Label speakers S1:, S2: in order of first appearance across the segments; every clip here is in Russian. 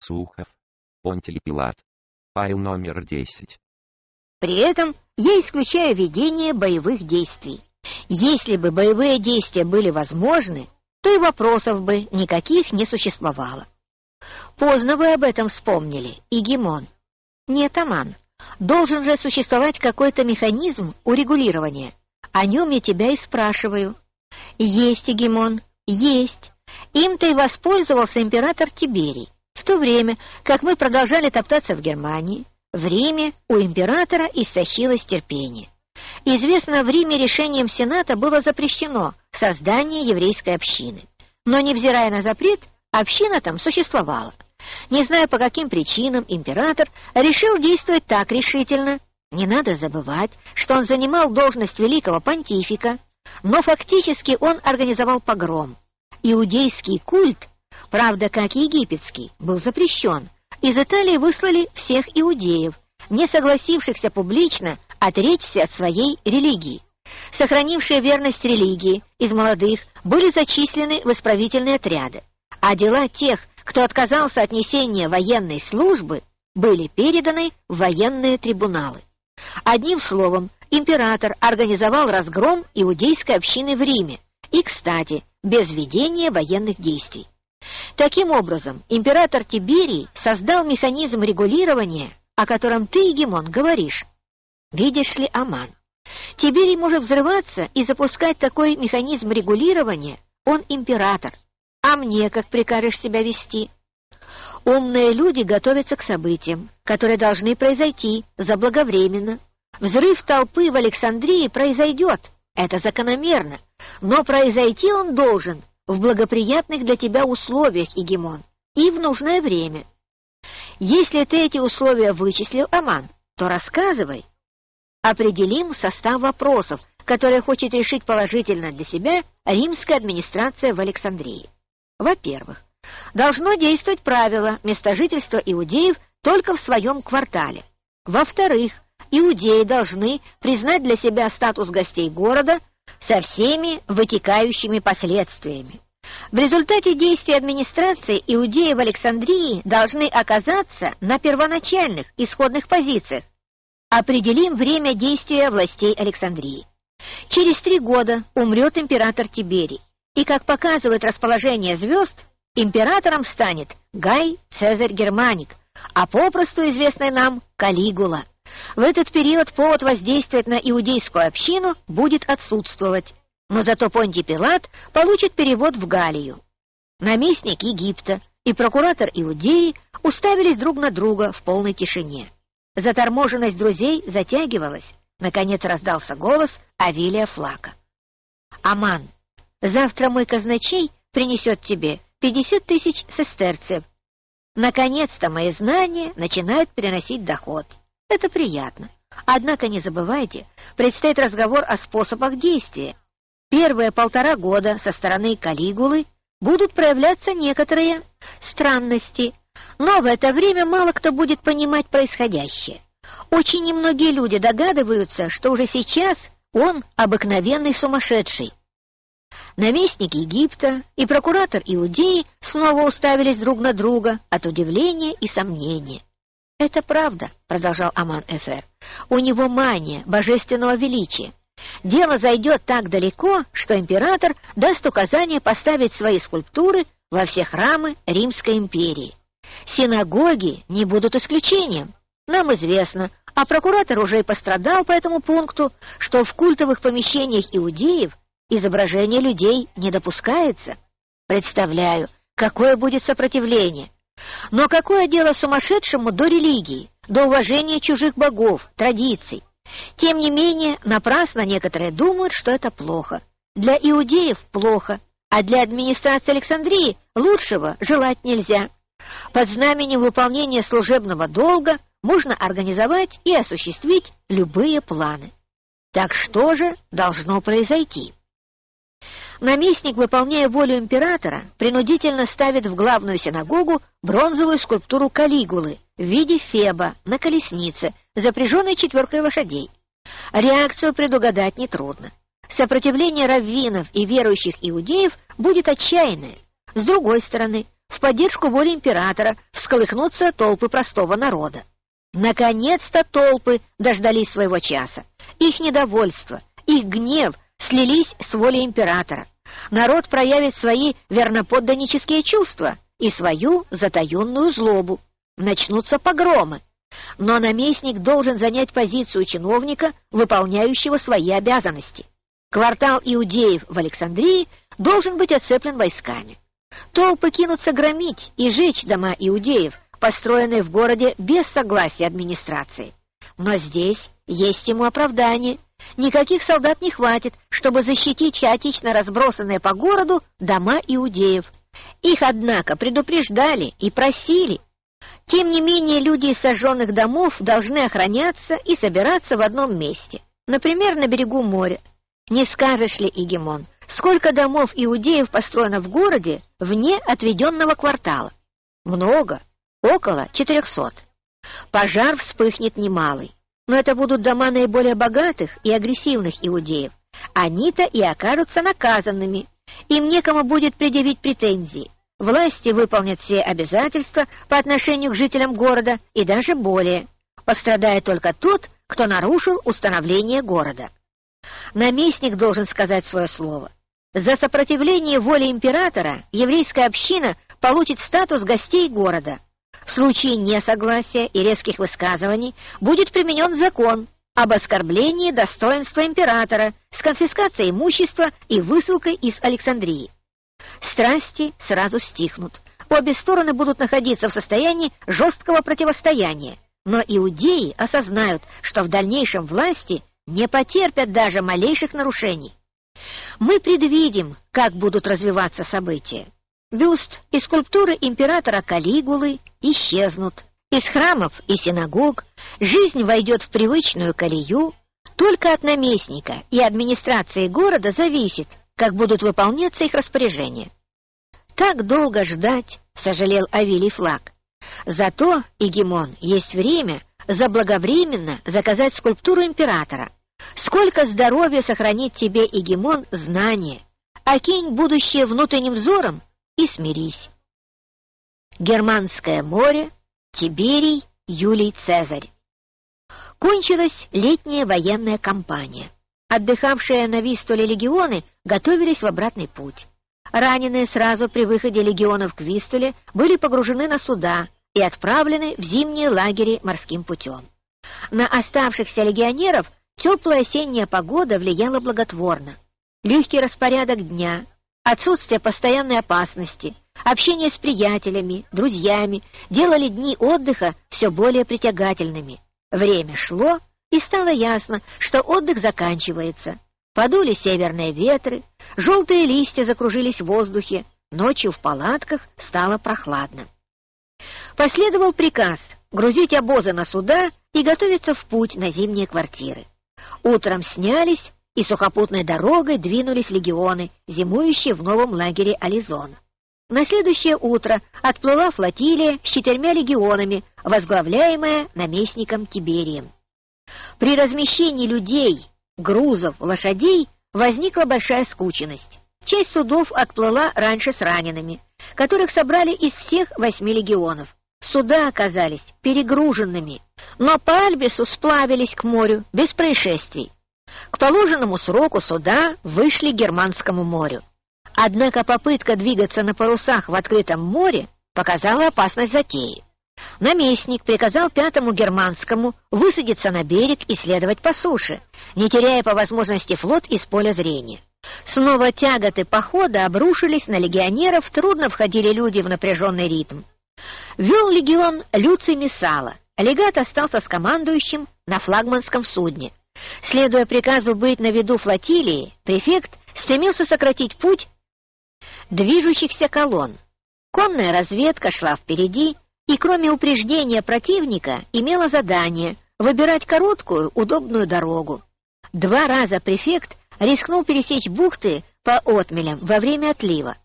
S1: Сухов. Понтиль Пилат. Файл номер 10.
S2: При этом я исключаю ведение боевых действий. Если бы боевые действия были возможны, то и вопросов бы никаких не существовало. Поздно вы об этом вспомнили, Игимон. Нет, Аман, должен же существовать какой-то механизм урегулирования. О нем я тебя и спрашиваю. Есть, Игимон, есть. Им-то и воспользовался император Тиберий. В то время, как мы продолжали топтаться в Германии, в Риме у императора истощилось терпение. Известно, в Риме решением Сената было запрещено создание еврейской общины. Но, невзирая на запрет, община там существовала. Не зная по каким причинам, император решил действовать так решительно. Не надо забывать, что он занимал должность великого понтифика, но фактически он организовал погром. Иудейский культ, правда, как и египетский, был запрещен. Из Италии выслали всех иудеев, не согласившихся публично отречься от своей религии. Сохранившие верность религии из молодых были зачислены в исправительные отряды, а дела тех, кто отказался от несения военной службы, были переданы в военные трибуналы. Одним словом, император организовал разгром иудейской общины в Риме и, кстати, без ведения военных действий. Таким образом, император Тиберий создал механизм регулирования, о котором ты, Гемон, говоришь. Видишь ли, Аман, Тиберий может взрываться и запускать такой механизм регулирования, он император. А мне как прикажешь себя вести? Умные люди готовятся к событиям, которые должны произойти заблаговременно. Взрыв толпы в Александрии произойдет, это закономерно, но произойти он должен в благоприятных для тебя условиях, Игемон, и в нужное время. Если ты эти условия вычислил, Аман, то рассказывай. Определим состав вопросов, которые хочет решить положительно для себя римская администрация в Александрии. Во-первых, должно действовать правило места жительства иудеев только в своем квартале. Во-вторых, иудеи должны признать для себя статус гостей города со всеми вытекающими последствиями. В результате действий администрации иудеи в Александрии должны оказаться на первоначальных исходных позициях. Определим время действия властей Александрии. Через три года умрет император Тиберий, и, как показывает расположение звезд, императором станет Гай Цезарь Германик, а попросту известный нам Калигула. В этот период повод воздействовать на иудейскую общину будет отсутствовать, но зато Понтий Пилат получит перевод в Галию. Наместник Египта и прокуратор Иудеи уставились друг на друга в полной тишине. Заторможенность друзей затягивалась. Наконец раздался голос Авилия Флака. «Аман, Завтра мой казначей принесет тебе пятьдесят тысяч сестерцев. Наконец-то мои знания начинают приносить доход. Это приятно. Однако не забывайте, предстоит разговор о способах действия. Первые полтора года со стороны Калигулы будут проявляться некоторые странности, но в это время мало кто будет понимать происходящее. Очень немногие люди догадываются, что уже сейчас он обыкновенный сумасшедший. Наместник Египта и прокуратор Иудеи снова уставились друг на друга от удивления и сомнения. «Это правда», — продолжал Аман-Эфер. «У него мания божественного величия. Дело зайдет так далеко, что император даст указание поставить свои скульптуры во все храмы Римской империи. Синагоги не будут исключением. Нам известно, а прокуратор уже и пострадал по этому пункту, что в культовых помещениях иудеев изображение людей не допускается. Представляю, какое будет сопротивление. Но какое дело сумасшедшему до религии, до уважения чужих богов, традиций? Тем не менее, напрасно некоторые думают, что это плохо. Для иудеев плохо, а для администрации Александрии лучшего желать нельзя. Под знаменем выполнения служебного долга можно организовать и осуществить любые планы. Так что же должно произойти? Наместник, выполняя волю императора, принудительно ставит в главную синагогу бронзовую скульптуру Калигулы в виде Феба на колеснице, запряженной четверкой лошадей. Реакцию предугадать нетрудно. Сопротивление раввинов и верующих иудеев будет отчаянное. С другой стороны, в поддержку воли императора всколыхнутся толпы простого народа. Наконец-то толпы дождались своего часа. Их недовольство, их гнев слились с волей императора. Народ проявит свои верноподданнические чувства и свою затаенную злобу. Начнутся погромы. Но наместник должен занять позицию чиновника, выполняющего свои обязанности. Квартал иудеев в Александрии должен быть оцеплен войсками. Толпы кинутся громить и жечь дома иудеев, построенные в городе без согласия администрации. Но здесь есть ему оправдание. Никаких солдат не хватит, чтобы защитить хаотично разбросанные по городу дома иудеев. Их, однако, предупреждали и просили. Тем не менее, люди из сожженных домов должны охраняться и собираться в одном месте, например, на берегу моря. Не скажешь ли, Игемон, сколько домов иудеев построено в городе вне отведенного квартала? Много, около четырехсот. Пожар вспыхнет немалый, но это будут дома наиболее богатых и агрессивных иудеев. Они-то и окажутся наказанными, им некому будет предъявить претензии. Власти выполнят все обязательства по отношению к жителям города и даже более. Пострадает только тот, кто нарушил установление города. Наместник должен сказать свое слово. За сопротивление воле императора еврейская община получит статус гостей города. В случае несогласия и резких высказываний будет применен закон об оскорблении достоинства императора с конфискацией имущества и высылкой из Александрии. Страсти сразу стихнут. Обе стороны будут находиться в состоянии жесткого противостояния, но иудеи осознают, что в дальнейшем власти не потерпят даже малейших нарушений. Мы предвидим, как будут развиваться события. Бюст и скульптуры императора Калигулы исчезнут. Из храмов и синагог жизнь войдет в привычную колею. Только от наместника и администрации города зависит, как будут выполняться их распоряжения. Так долго ждать, сожалел Авилий Флаг. Зато, Игемон, есть время заблаговременно заказать скульптуру императора. Сколько здоровья сохранит тебе, Игемон, знание. Окинь будущее внутренним взором и смирись. Германское море, Тиберий, Юлий Цезарь. Кончилась летняя военная кампания. Отдыхавшие на Вистуле легионы готовились в обратный путь. Раненые сразу при выходе легионов к Вистуле были погружены на суда и отправлены в зимние лагеря морским путем. На оставшихся легионеров теплая осенняя погода влияла благотворно. Легкий распорядок дня, отсутствие постоянной опасности, общение с приятелями, друзьями делали дни отдыха все более притягательными. Время шло, и стало ясно, что отдых заканчивается. Подули северные ветры, желтые листья закружились в воздухе, ночью в палатках стало прохладно. Последовал приказ грузить обозы на суда и готовиться в путь на зимние квартиры. Утром снялись, и сухопутной дорогой двинулись легионы, зимующие в новом лагере Ализон. На следующее утро отплыла флотилия с четырьмя легионами, возглавляемая наместником Тиберием. При размещении людей, грузов, лошадей возникла большая скученность. Часть судов отплыла раньше с ранеными, которых собрали из всех восьми легионов. Суда оказались перегруженными, но по Альбису сплавились к морю без происшествий. К положенному сроку суда вышли к Германскому морю. Однако попытка двигаться на парусах в открытом море показала опасность затеи наместник приказал пятому германскому высадиться на берег и следовать по суше, не теряя по возможности флот из поля зрения. Снова тяготы похода обрушились на легионеров, трудно входили люди в напряженный ритм. Вел легион Люций Мессала. Легат остался с командующим на флагманском судне. Следуя приказу быть на виду флотилии, префект стремился сократить путь движущихся колонн. Конная разведка шла впереди, и кроме упреждения противника имела задание выбирать короткую, удобную дорогу. Два раза префект рискнул пересечь бухты по отмелям во время отлива.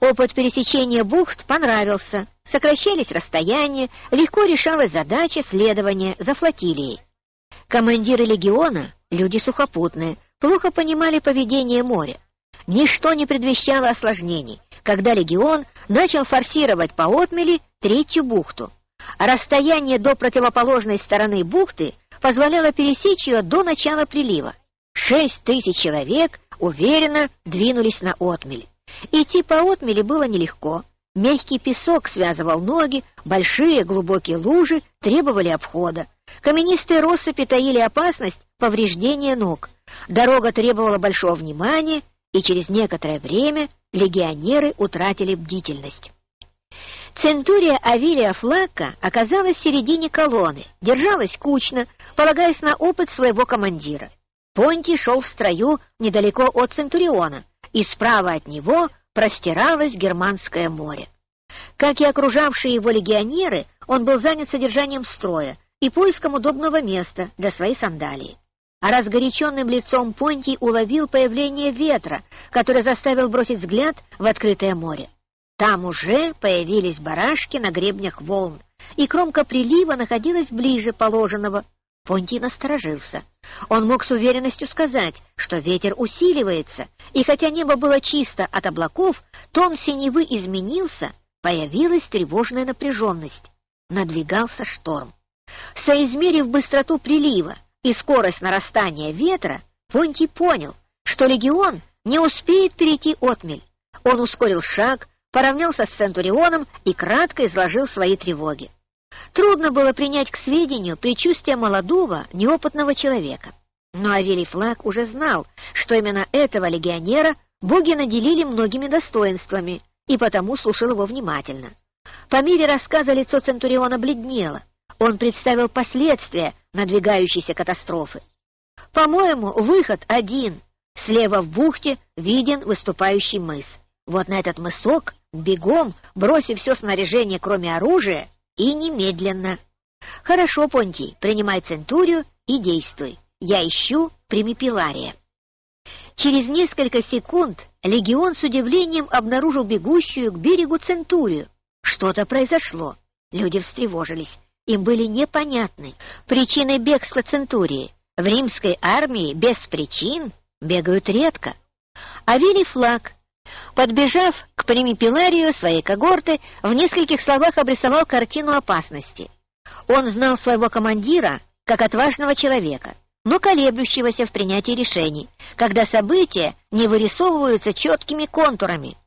S2: Опыт пересечения бухт понравился, сокращались расстояния, легко решалась задача следования за флотилией. Командиры легиона, люди сухопутные, плохо понимали поведение моря. Ничто не предвещало осложнений, когда легион начал форсировать по отмели третью бухту. Расстояние до противоположной стороны бухты позволяло пересечь ее до начала прилива. Шесть тысяч человек уверенно двинулись на отмель. Идти по отмели было нелегко. Мягкий песок связывал ноги, большие глубокие лужи требовали обхода. Каменистые россыпи таили опасность повреждения ног. Дорога требовала большого внимания, и через некоторое время легионеры утратили бдительность. Центурия Авилия Флакка оказалась в середине колонны, держалась кучно, полагаясь на опыт своего командира. Понтий шел в строю недалеко от Центуриона, и справа от него простиралось Германское море. Как и окружавшие его легионеры, он был занят содержанием строя и поиском удобного места для своей сандалии. А разгоряченным лицом Понтий уловил появление ветра, который заставил бросить взгляд в открытое море. Там уже появились барашки на гребнях волн, и кромка прилива находилась ближе положенного. Понтий насторожился. Он мог с уверенностью сказать, что ветер усиливается, и хотя небо было чисто от облаков, тон синевы изменился, появилась тревожная напряженность. Надвигался шторм. Соизмерив быстроту прилива и скорость нарастания ветра, Понтий понял, что легион не успеет перейти отмель. Он ускорил шаг, поравнялся с Центурионом и кратко изложил свои тревоги. Трудно было принять к сведению предчувствие молодого, неопытного человека. Но Авелий Флаг уже знал, что именно этого легионера боги наделили многими достоинствами, и потому слушал его внимательно. По мере рассказа лицо Центуриона бледнело. Он представил последствия надвигающейся катастрофы. «По-моему, выход один. Слева в бухте виден выступающий мыс. Вот на этот мысок бегом, бросив все снаряжение, кроме оружия, и немедленно. Хорошо, Понтий, принимай центурию и действуй. Я ищу примипелария. Через несколько секунд легион с удивлением обнаружил бегущую к берегу центурию. Что-то произошло. Люди встревожились. Им были непонятны причины бегства центурии. В римской армии без причин бегают редко. Авелий флаг Подбежав к Примипеларию своей когорты, в нескольких словах обрисовал картину опасности. Он знал своего командира как отважного человека, но колеблющегося в принятии решений, когда события не вырисовываются четкими контурами.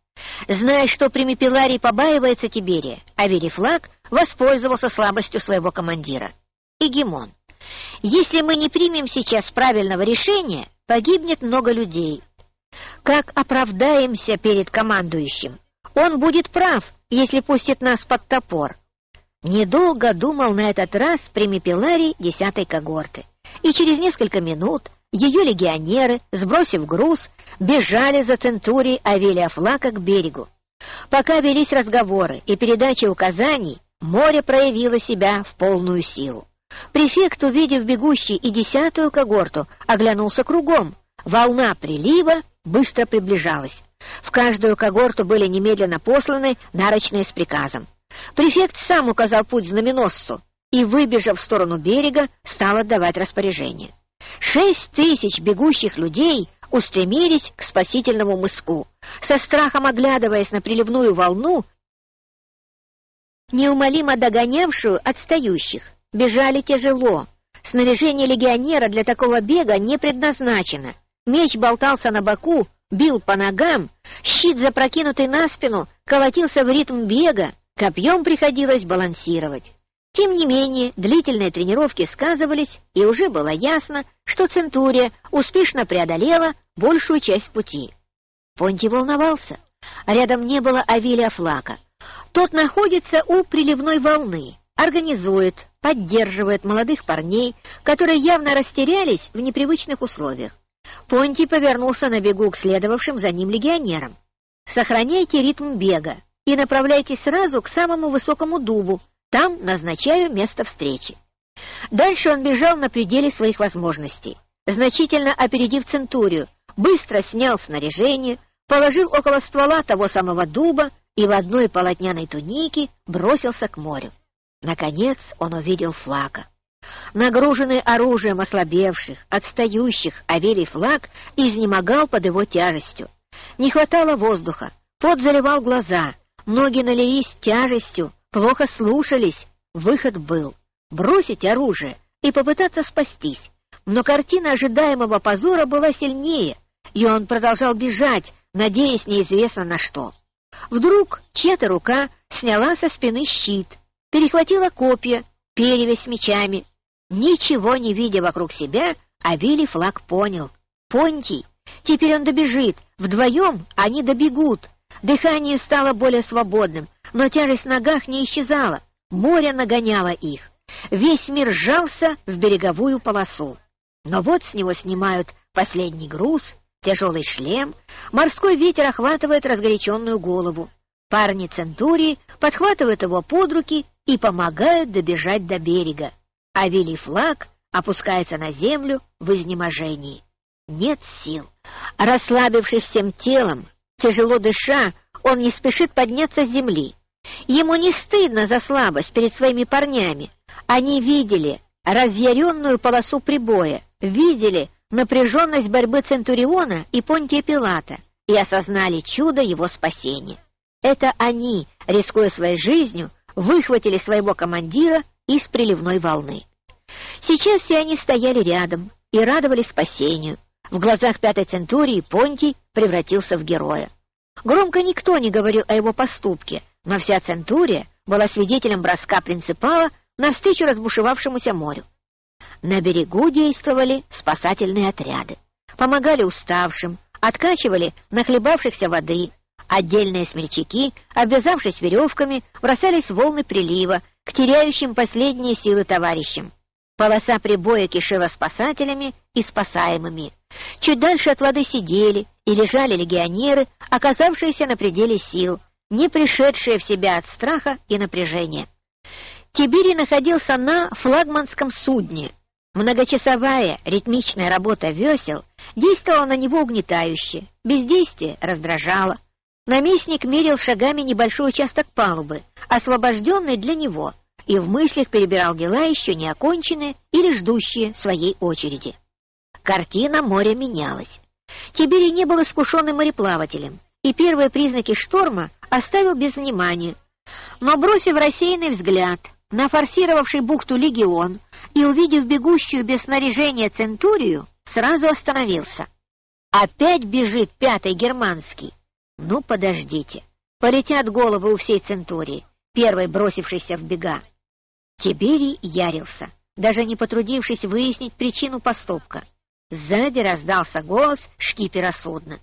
S2: Зная, что Примипеларий побаивается Тиберия, а Верифлаг воспользовался слабостью своего командира. Игемон. Если мы не примем сейчас правильного решения, погибнет много людей, как оправдаемся перед командующим? Он будет прав, если пустит нас под топор. Недолго думал на этот раз Примипеларий десятой когорты, и через несколько минут ее легионеры, сбросив груз, бежали за центурией Авелия Флака к берегу. Пока велись разговоры и передача указаний, море проявило себя в полную силу. Префект, увидев бегущий и десятую когорту, оглянулся кругом. Волна прилива быстро приближалась. В каждую когорту были немедленно посланы нарочные с приказом. Префект сам указал путь знаменосцу и, выбежав в сторону берега, стал отдавать распоряжение. Шесть тысяч бегущих людей устремились к спасительному мыску. Со страхом оглядываясь на приливную волну, неумолимо догонявшую отстающих, бежали тяжело. Снаряжение легионера для такого бега не предназначено. Меч болтался на боку, бил по ногам, щит, запрокинутый на спину, колотился в ритм бега, копьем приходилось балансировать. Тем не менее, длительные тренировки сказывались, и уже было ясно, что Центурия успешно преодолела большую часть пути. Понти волновался. Рядом не было Авилия Флака. Тот находится у приливной волны, организует, поддерживает молодых парней, которые явно растерялись в непривычных условиях. Понтий повернулся на бегу к следовавшим за ним легионерам. «Сохраняйте ритм бега и направляйтесь сразу к самому высокому дубу, там назначаю место встречи». Дальше он бежал на пределе своих возможностей, значительно опередив Центурию, быстро снял снаряжение, положил около ствола того самого дуба и в одной полотняной тунике бросился к морю. Наконец он увидел флага. Нагруженный оружием ослабевших, отстающих, Авелий флаг изнемогал под его тяжестью. Не хватало воздуха. Пот заливал глаза, ноги налились тяжестью, плохо слушались. Выход был — бросить оружие и попытаться спастись. Но картина ожидаемого позора была сильнее, и он продолжал бежать, надеясь неизвестно на что. Вдруг чья-то рука сняла со спины щит, перехватила копья, перевязь мечами. Ничего не видя вокруг себя, Авилий флаг понял. Понтий. Теперь он добежит. Вдвоем они добегут. Дыхание стало более свободным, но тяжесть в ногах не исчезала. Море нагоняло их. Весь мир сжался в береговую полосу. Но вот с него снимают последний груз, тяжелый шлем, морской ветер охватывает разгоряченную голову. Парни Центурии подхватывают его под руки и помогают добежать до берега. А Вилли флаг опускается на землю в изнеможении. Нет сил. Расслабившись всем телом, тяжело дыша, он не спешит подняться с земли. Ему не стыдно за слабость перед своими парнями. Они видели разъяренную полосу прибоя, видели напряженность борьбы Центуриона и Понтия Пилата и осознали чудо его спасения. Это они, рискуя своей жизнью, выхватили своего командира из приливной волны. Сейчас все они стояли рядом и радовались спасению. В глазах пятой центурии Понтий превратился в героя. Громко никто не говорил о его поступке, но вся центурия была свидетелем броска принципала навстречу разбушевавшемуся морю. На берегу действовали спасательные отряды. Помогали уставшим, откачивали нахлебавшихся воды. Отдельные смельчаки, обвязавшись веревками, бросались в волны прилива к теряющим последние силы товарищам. Полоса прибоя кишела спасателями и спасаемыми. Чуть дальше от воды сидели и лежали легионеры, оказавшиеся на пределе сил, не пришедшие в себя от страха и напряжения. Тиберий находился на флагманском судне. Многочасовая ритмичная работа весел действовала на него угнетающе, бездействие раздражало. Наместник мерил шагами небольшой участок палубы, освобожденный для него, и в мыслях перебирал дела еще не оконченные или ждущие своей очереди. Картина моря менялась. Тиберий не был искушенным мореплавателем, и первые признаки шторма оставил без внимания. Но, бросив рассеянный взгляд на форсировавший бухту легион и, увидев бегущую без снаряжения центурию, сразу остановился. Опять бежит пятый германский. Ну, подождите. Полетят головы у всей центурии, первой бросившейся в бега. Тиберий ярился, даже не потрудившись выяснить причину поступка. Сзади раздался голос шкипера судна.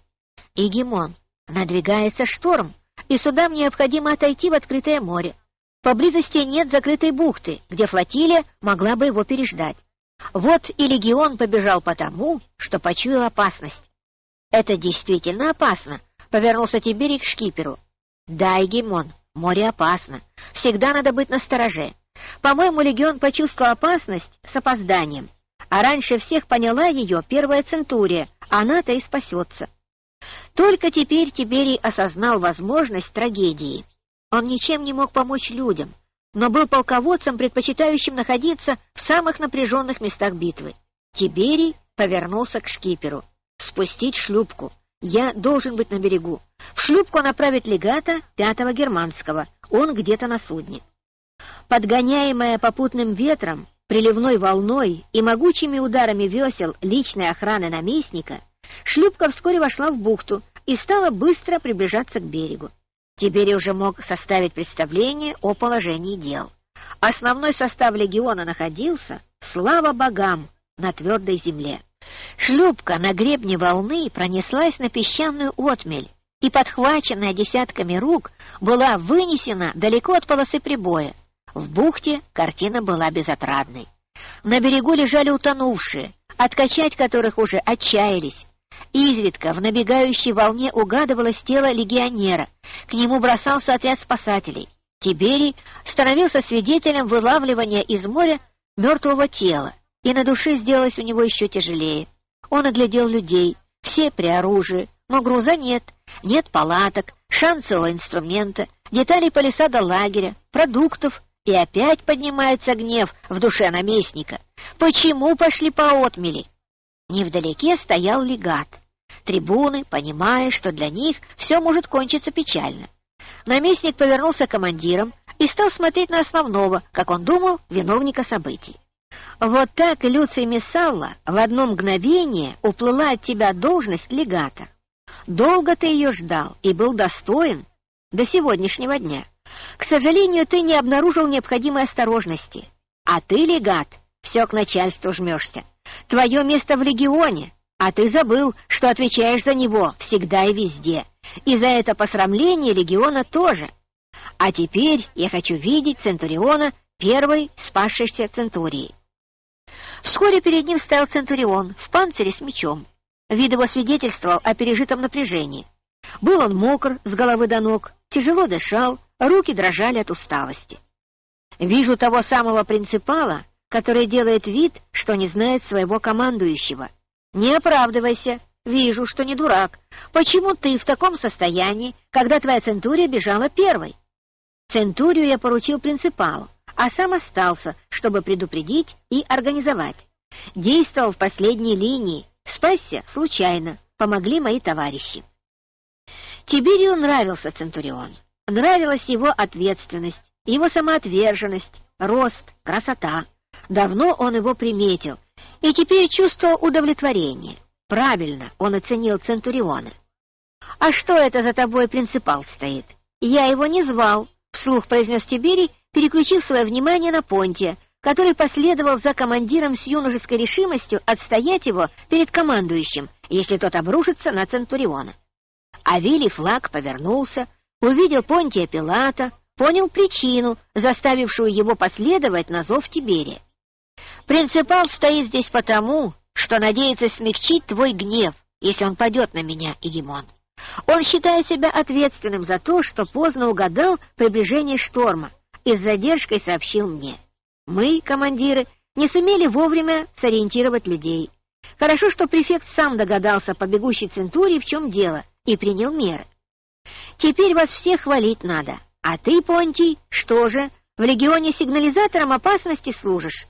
S2: «Игемон, надвигается шторм, и судам необходимо отойти в открытое море. Поблизости нет закрытой бухты, где флотилия могла бы его переждать. Вот и легион побежал потому, что почуял опасность. Это действительно опасно, повернулся Тиберий к шкиперу. Да, Егемон, море опасно. Всегда надо быть настороже. По-моему, легион почувствовал опасность с опозданием. А раньше всех поняла ее первая центурия, она-то и спасется. Только теперь Тиберий осознал возможность трагедии. Он ничем не мог помочь людям, но был полководцем, предпочитающим находиться в самых напряженных местах битвы. Тиберий повернулся к шкиперу. «Спустить шлюпку. Я должен быть на берегу. В шлюпку направить легата пятого германского. Он где-то на судне». Подгоняемая попутным ветром, приливной волной и могучими ударами весел личной охраны наместника, шлюпка вскоре вошла в бухту и стала быстро приближаться к берегу. Теперь уже мог составить представление о положении дел. Основной состав легиона находился, слава богам, на твердой земле. Шлюпка на гребне волны пронеслась на песчаную отмель и, подхваченная десятками рук, была вынесена далеко от полосы прибоя. В бухте картина была безотрадной. На берегу лежали утонувшие, откачать которых уже отчаялись, Изредка в набегающей волне угадывалось тело легионера, к нему бросался отряд спасателей. Тиберий становился свидетелем вылавливания из моря мертвого тела, и на душе сделалось у него еще тяжелее. Он оглядел людей, все при оружии, но груза нет, нет палаток, шансового инструмента, деталей палисада лагеря, продуктов, и опять поднимается гнев в душе наместника. Почему пошли по отмели? Невдалеке стоял легат. Трибуны, понимая, что для них все может кончиться печально. Наместник повернулся к командирам и стал смотреть на основного, как он думал, виновника событий. Вот так Люций Мессалла в одно мгновение уплыла от тебя должность легата. Долго ты ее ждал и был достоин до сегодняшнего дня. К сожалению, ты не обнаружил необходимой осторожности. А ты, легат, все к начальству жмешься. Твое место в легионе, а ты забыл, что отвечаешь за него всегда и везде. И за это посрамление легиона тоже. А теперь я хочу видеть Центуриона первой спасшейся Центурии. Вскоре перед ним стоял Центурион в панцире с мечом. Вид его свидетельствовал о пережитом напряжении. Был он мокр с головы до ног, тяжело дышал, руки дрожали от усталости. Вижу того самого принципала, который делает вид, что не знает своего командующего. Не оправдывайся, вижу, что не дурак. Почему ты в таком состоянии, когда твоя центурия бежала первой? Центурию я поручил принципалу, а сам остался, чтобы предупредить и организовать. Действовал в последней линии, спасся случайно, помогли мои товарищи. Тиберию нравился Центурион. Нравилась его ответственность, его самоотверженность, рост, красота. Давно он его приметил и теперь чувствовал удовлетворение. Правильно он оценил Центуриона. «А что это за тобой принципал стоит? Я его не звал», — вслух произнес Тиберий, переключив свое внимание на Понтия, который последовал за командиром с юношеской решимостью отстоять его перед командующим, если тот обрушится на Центуриона. Авилий флаг повернулся, увидел Понтия Пилата, понял причину, заставившую его последовать на зов Тиберия. «Принципал стоит здесь потому, что надеется смягчить твой гнев, если он падет на меня, Игемон. Он считает себя ответственным за то, что поздно угадал приближение шторма и с задержкой сообщил мне. Мы, командиры, не сумели вовремя сориентировать людей. Хорошо, что префект сам догадался по бегущей центурии, в чем дело, и принял меры. Теперь вас всех хвалить надо. А ты, Понтий, что же, в легионе сигнализатором опасности служишь?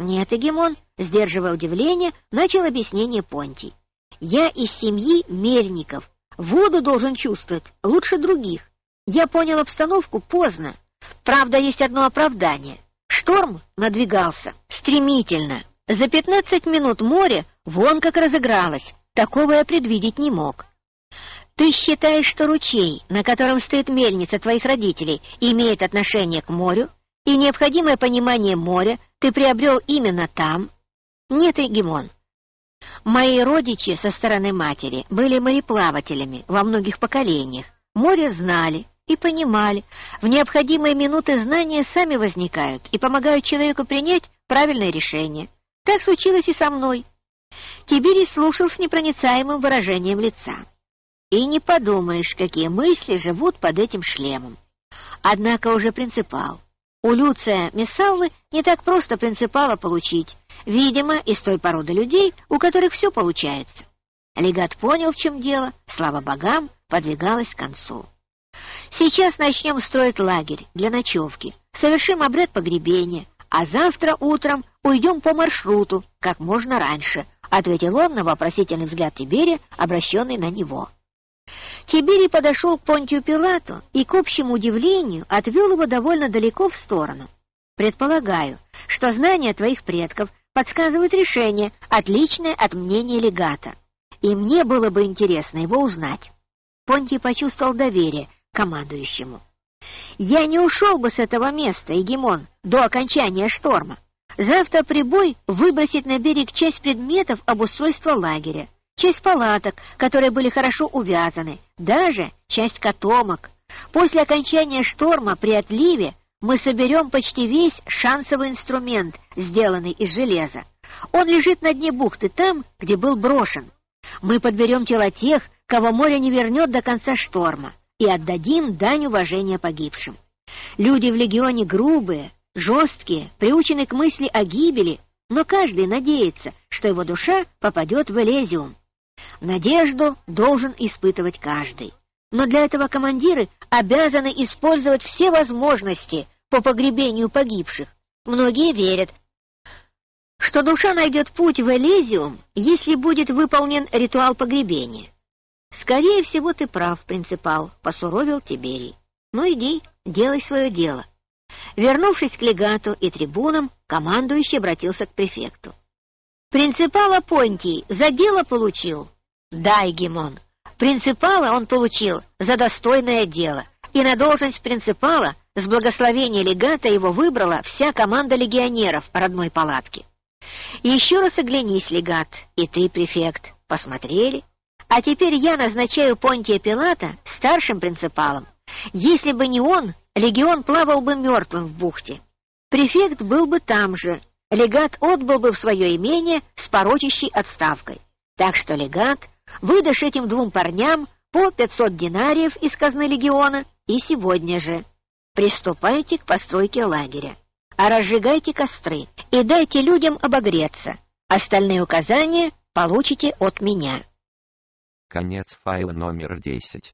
S2: Нет, Эгемон, сдерживая удивление, начал объяснение Понтий. Я из семьи Мельников. Воду должен чувствовать лучше других. Я понял обстановку поздно. Правда, есть одно оправдание. Шторм надвигался стремительно. За пятнадцать минут море вон как разыгралось. Такого я предвидеть не мог. Ты считаешь, что ручей, на котором стоит мельница твоих родителей, имеет отношение к морю, и необходимое понимание моря ты приобрел именно там? Нет, Эгемон. Мои родичи со стороны матери были мореплавателями во многих поколениях. Море знали и понимали. В необходимые минуты знания сами возникают и помогают человеку принять правильное решение. Так случилось и со мной. Тиберий слушал с непроницаемым выражением лица. И не подумаешь, какие мысли живут под этим шлемом. Однако уже принципал. У Люция Мессаллы не так просто принципала получить, видимо, из той породы людей, у которых все получается. Легат понял, в чем дело, слава богам, подвигалась к концу. Сейчас начнем строить лагерь для ночевки, совершим обряд погребения, а завтра утром уйдем по маршруту, как можно раньше, ответил он на вопросительный взгляд Тиберия, обращенный на него. Тиберий подошел к Понтию Пилату и, к общему удивлению, отвел его довольно далеко в сторону. «Предполагаю, что знания твоих предков подсказывают решение, отличное от мнения легата, и мне было бы интересно его узнать». Понтий почувствовал доверие командующему. «Я не ушел бы с этого места, Егемон, до окончания шторма. Завтра прибой выбросит на берег часть предметов обустройства лагеря часть палаток, которые были хорошо увязаны, даже часть котомок. После окончания шторма при отливе мы соберем почти весь шансовый инструмент, сделанный из железа. Он лежит на дне бухты там, где был брошен. Мы подберем тела тех, кого море не вернет до конца шторма, и отдадим дань уважения погибшим. Люди в легионе грубые, жесткие, приучены к мысли о гибели, но каждый надеется, что его душа попадет в Элезиум. Надежду должен испытывать каждый. Но для этого командиры обязаны использовать все возможности по погребению погибших. Многие верят, что душа найдет путь в Элизиум, если будет выполнен ритуал погребения. Скорее всего, ты прав, принципал, посуровил Тиберий. Ну иди, делай свое дело. Вернувшись к легату и трибунам, командующий обратился к префекту. Принципала Понтий за дело получил? Да, Егемон. Принципала он получил за достойное дело, и на должность принципала с благословения легата его выбрала вся команда легионеров родной палатки. Еще раз оглянись, легат, и ты, префект, посмотрели. А теперь я назначаю Понтия Пилата старшим принципалом. Если бы не он, легион плавал бы мертвым в бухте. Префект был бы там же, легат отбыл бы в свое имение с порочащей отставкой. Так что легат, выдашь этим двум парням по 500 динариев из казны легиона и сегодня же. Приступайте к постройке лагеря, а разжигайте костры и дайте людям обогреться. Остальные указания получите от меня.
S1: Конец файла номер 10.